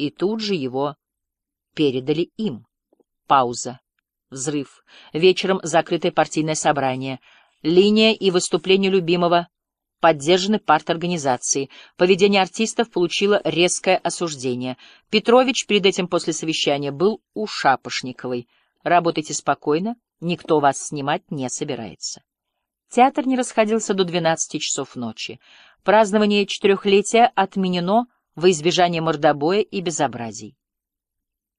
и тут же его передали им. Пауза. Взрыв. Вечером закрытое партийное собрание. Линия и выступление любимого поддержаны парторганизацией. Поведение артистов получило резкое осуждение. Петрович перед этим после совещания был у Шапошниковой. Работайте спокойно, никто вас снимать не собирается. Театр не расходился до 12 часов ночи. Празднование четырехлетия отменено во избежание мордобоя и безобразий.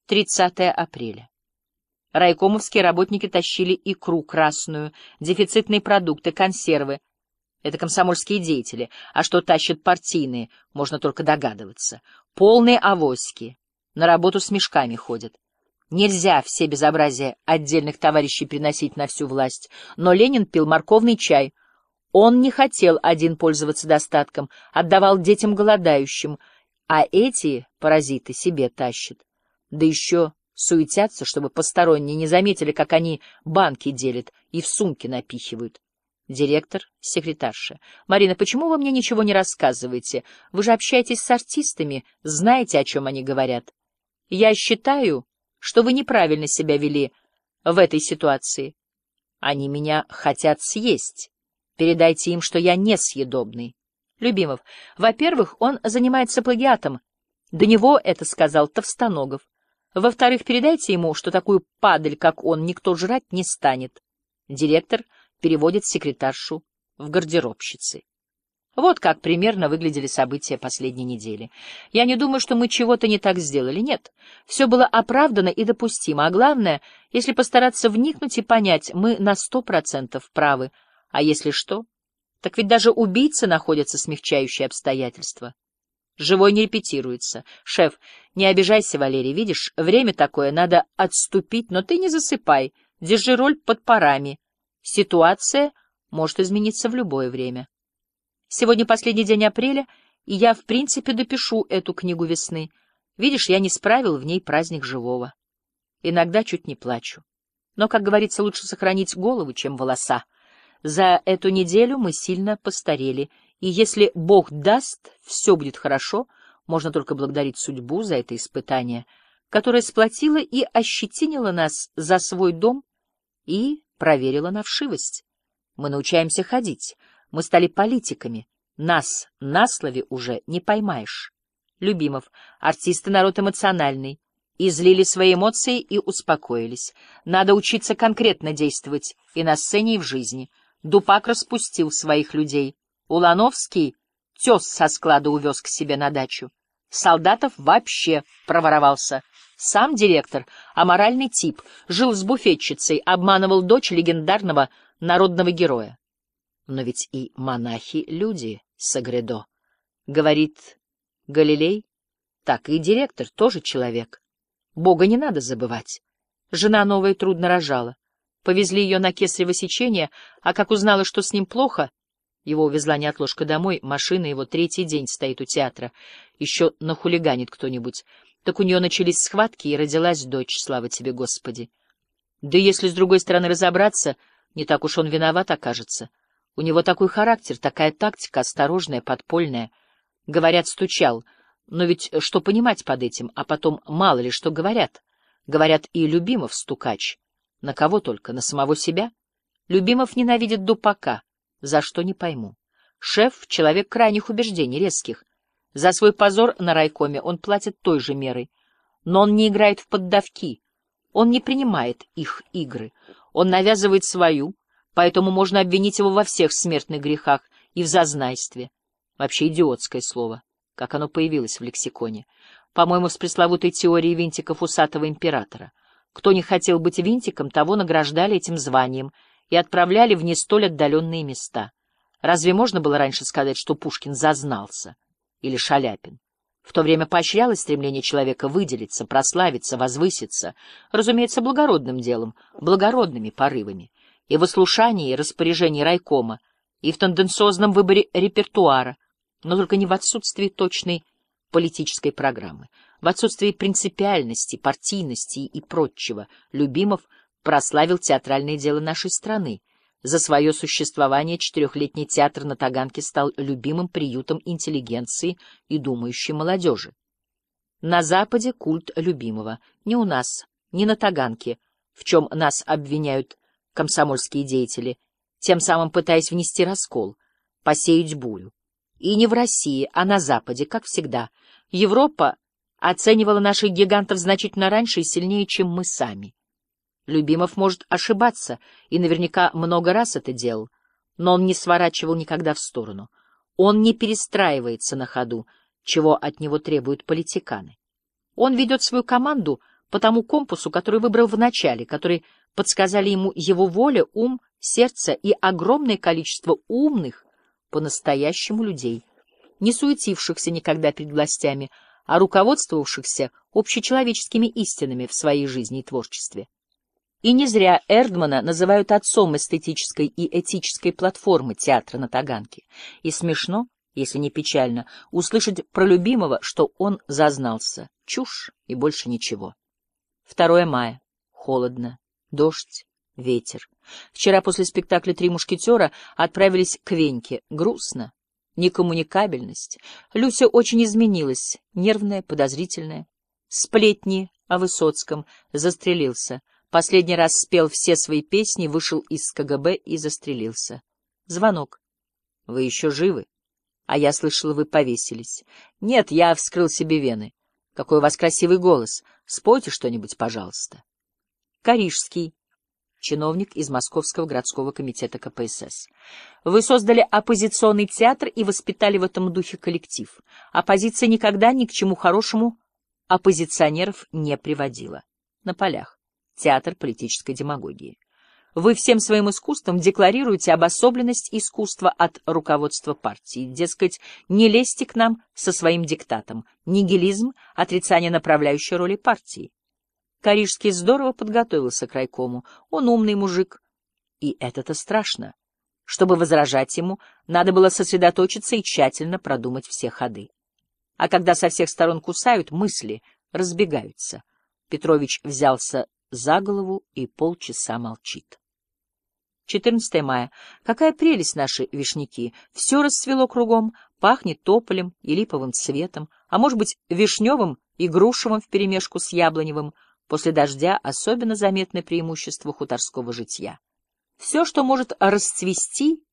30 апреля. Райкомовские работники тащили икру красную, дефицитные продукты, консервы. Это комсомольские деятели, а что тащат партийные, можно только догадываться. Полные авоськи, на работу с мешками ходят. Нельзя все безобразия отдельных товарищей приносить на всю власть, но Ленин пил морковный чай. Он не хотел один пользоваться достатком, отдавал детям голодающим, а эти паразиты себе тащат. Да еще суетятся, чтобы посторонние не заметили, как они банки делят и в сумки напихивают. Директор, секретарша. Марина, почему вы мне ничего не рассказываете? Вы же общаетесь с артистами, знаете, о чем они говорят. Я считаю, что вы неправильно себя вели в этой ситуации. Они меня хотят съесть. Передайте им, что я несъедобный. Любимов, во-первых, он занимается плагиатом. До него это сказал Товстоногов. Во-вторых, передайте ему, что такую падаль, как он, никто жрать не станет. Директор переводит секретаршу в гардеробщицы. Вот как примерно выглядели события последней недели. Я не думаю, что мы чего-то не так сделали. Нет, все было оправдано и допустимо. А главное, если постараться вникнуть и понять, мы на сто процентов правы. А если что, так ведь даже убийцы находятся смягчающие обстоятельства. Живой не репетируется. Шеф, не обижайся, Валерий, видишь, время такое, надо отступить, но ты не засыпай, держи роль под парами. Ситуация может измениться в любое время. Сегодня последний день апреля, и я, в принципе, допишу эту книгу весны. Видишь, я не справил в ней праздник живого. Иногда чуть не плачу. Но, как говорится, лучше сохранить голову, чем волоса. За эту неделю мы сильно постарели — и если Бог даст, все будет хорошо, можно только благодарить судьбу за это испытание, которое сплотило и ощетинило нас за свой дом и проверило на вшивость. Мы научаемся ходить, мы стали политиками, нас на слове уже не поймаешь. Любимов, артисты народ эмоциональный, излили свои эмоции и успокоились. Надо учиться конкретно действовать и на сцене, и в жизни. Дупак распустил своих людей — Улановский тес со склада увез к себе на дачу. Солдатов вообще проворовался. Сам директор, аморальный тип, жил с буфетчицей, обманывал дочь легендарного народного героя. Но ведь и монахи — люди, Сагредо. Говорит Галилей, так и директор тоже человек. Бога не надо забывать. Жена новая трудно рожала. Повезли ее на кесарево сечение, а как узнала, что с ним плохо, его увезла неотложка домой, машина его третий день стоит у театра. Еще нахулиганит кто-нибудь. Так у нее начались схватки, и родилась дочь, слава тебе, Господи. Да если с другой стороны разобраться, не так уж он виноват окажется. У него такой характер, такая тактика, осторожная, подпольная. Говорят, стучал. Но ведь что понимать под этим? А потом мало ли что говорят. Говорят, и Любимов стукач. На кого только? На самого себя? Любимов ненавидит дупака. За что не пойму. Шеф — человек крайних убеждений, резких. За свой позор на райкоме он платит той же мерой. Но он не играет в поддавки. Он не принимает их игры. Он навязывает свою, поэтому можно обвинить его во всех смертных грехах и в зазнайстве. Вообще идиотское слово, как оно появилось в лексиконе. По-моему, с пресловутой теорией винтиков усатого императора. Кто не хотел быть винтиком, того награждали этим званием — и отправляли в не столь отдаленные места. Разве можно было раньше сказать, что Пушкин зазнался? Или Шаляпин? В то время поощрялось стремление человека выделиться, прославиться, возвыситься, разумеется, благородным делом, благородными порывами, и в ослушании и распоряжении райкома, и в тенденциозном выборе репертуара, но только не в отсутствии точной политической программы, в отсутствии принципиальности, партийности и прочего, Любимов — прославил театральное дело нашей страны. За свое существование четырехлетний театр на Таганке стал любимым приютом интеллигенции и думающей молодежи. На Западе культ любимого. Не у нас, не на Таганке, в чем нас обвиняют комсомольские деятели, тем самым пытаясь внести раскол, посеять бурю. И не в России, а на Западе, как всегда. Европа оценивала наших гигантов значительно раньше и сильнее, чем мы сами. Любимов может ошибаться, и наверняка много раз это делал, но он не сворачивал никогда в сторону. Он не перестраивается на ходу, чего от него требуют политиканы. Он ведет свою команду по тому компасу, который выбрал в начале, который подсказали ему его воля, ум, сердце и огромное количество умных, по-настоящему людей, не суетившихся никогда перед властями, а руководствовавшихся общечеловеческими истинами в своей жизни и творчестве. И не зря Эрдмана называют отцом эстетической и этической платформы театра на Таганке. И смешно, если не печально, услышать про любимого, что он зазнался. Чушь и больше ничего. 2 мая. Холодно. Дождь. Ветер. Вчера после спектакля «Три мушкетера» отправились к Веньке. Грустно. Некоммуникабельность. Люся очень изменилась. Нервная, подозрительная. Сплетни о Высоцком. Застрелился. Последний раз спел все свои песни, вышел из КГБ и застрелился. Звонок. Вы еще живы? А я слышала, вы повесились. Нет, я вскрыл себе вены. Какой у вас красивый голос. Спойте что-нибудь, пожалуйста. Карижский. Чиновник из Московского городского комитета КПСС. Вы создали оппозиционный театр и воспитали в этом духе коллектив. Оппозиция никогда ни к чему хорошему оппозиционеров не приводила. На полях. Театр политической демагогии. Вы всем своим искусством декларируете обособленность искусства от руководства партии. Дескать, не лезьте к нам со своим диктатом. Нигилизм — отрицание направляющей роли партии. Карижский здорово подготовился к райкому. Он умный мужик. И это-то страшно. Чтобы возражать ему, надо было сосредоточиться и тщательно продумать все ходы. А когда со всех сторон кусают, мысли разбегаются. Петрович взялся за голову и полчаса молчит. 14 мая. Какая прелесть наши вишняки! Все расцвело кругом, пахнет тополем и липовым цветом, а может быть вишневым и грушевым вперемешку с яблоневым. После дождя особенно заметное преимущество хуторского житья. Все, что может расцвести,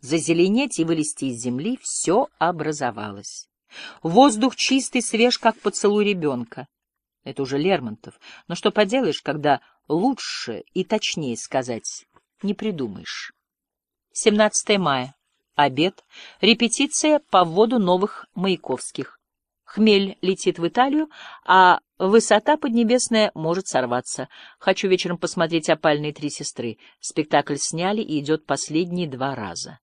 зазеленеть и вылезти из земли, все образовалось. Воздух чистый, свеж, как поцелуй ребенка. Это уже Лермонтов. Но что поделаешь, когда лучше и точнее сказать не придумаешь. 17 мая. Обед. Репетиция по вводу новых Маяковских. Хмель летит в Италию, а высота поднебесная может сорваться. Хочу вечером посмотреть «Опальные три сестры». Спектакль сняли и идет последние два раза.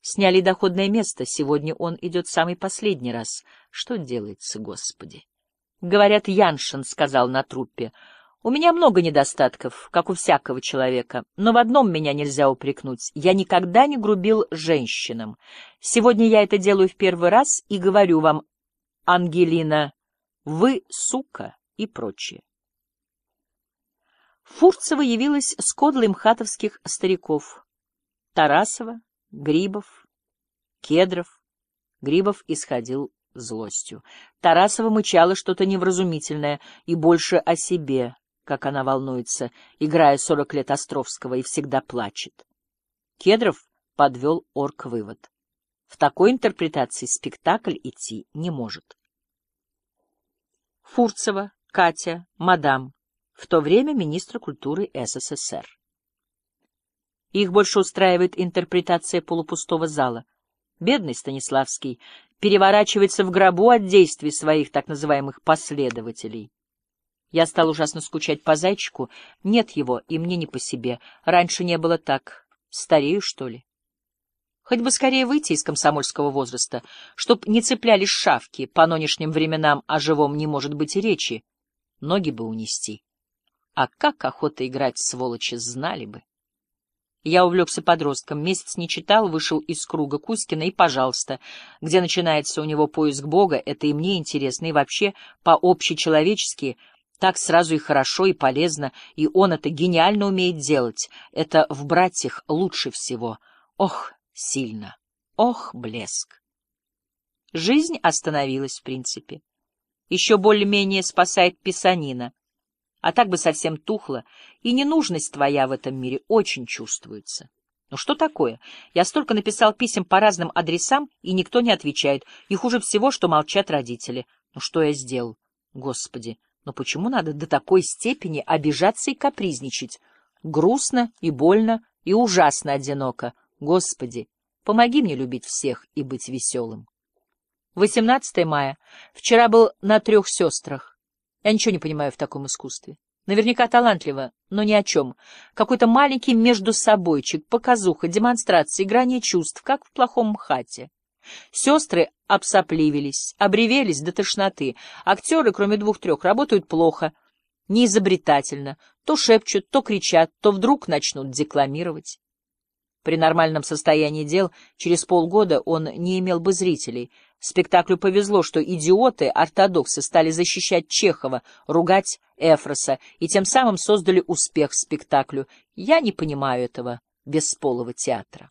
Сняли доходное место, сегодня он идет самый последний раз. Что делается, Господи? Говорят, Яншин сказал на труппе — у меня много недостатков, как у всякого человека, но в одном меня нельзя упрекнуть. Я никогда не грубил женщинам. Сегодня я это делаю в первый раз и говорю вам, Ангелина, вы сука и прочее. Фурцева явилась с кодлой мхатовских стариков. Тарасова, Грибов, Кедров. Грибов исходил злостью. Тарасова мычала что-то невразумительное и больше о себе, как она волнуется, играя сорок лет Островского, и всегда плачет. Кедров подвел орк вывод. В такой интерпретации спектакль идти не может. Фурцева, Катя, мадам, в то время министра культуры СССР. Их больше устраивает интерпретация полупустого зала. Бедный Станиславский переворачивается в гробу от действий своих так называемых последователей. Я стал ужасно скучать по зайчику. Нет его, и мне не по себе. Раньше не было так. Старею, что ли? Хоть бы скорее выйти из комсомольского возраста, чтоб не цеплялись шавки, по нынешним временам о живом не может быть и речи. Ноги бы унести. А как охота играть, сволочи, знали бы. Я увлекся подростком, месяц не читал, вышел из круга Кузькина, и, пожалуйста, где начинается у него поиск Бога, это и мне интересно, и вообще по-общечеловечески — так сразу и хорошо, и полезно, и он это гениально умеет делать. Это в братьях лучше всего. Ох, сильно! Ох, блеск! Жизнь остановилась в принципе. Еще более-менее спасает писанина. А так бы совсем тухло, и ненужность твоя в этом мире очень чувствуется. Ну что такое? Я столько написал писем по разным адресам, и никто не отвечает. И хуже всего, что молчат родители. Ну что я сделал? Господи, но почему надо до такой степени обижаться и капризничать? Грустно и больно, и ужасно одиноко. Господи, помоги мне любить всех и быть веселым. 18 мая. Вчера был на трех сестрах. Я ничего не понимаю в таком искусстве. Наверняка талантливо, но ни о чем. Какой-то маленький междусобойчик, показуха, демонстрация, играние чувств, как в плохом хате. Сестры обсопливились, обревелись до тошноты. Актеры, кроме двух-трех, работают плохо, неизобретательно. То шепчут, то кричат, то вдруг начнут декламировать. При нормальном состоянии дел через полгода он не имел бы зрителей. Спектаклю повезло, что идиоты-ортодоксы стали защищать Чехова, ругать Эфроса и тем самым создали успех спектаклю. Я не понимаю этого бесполого театра.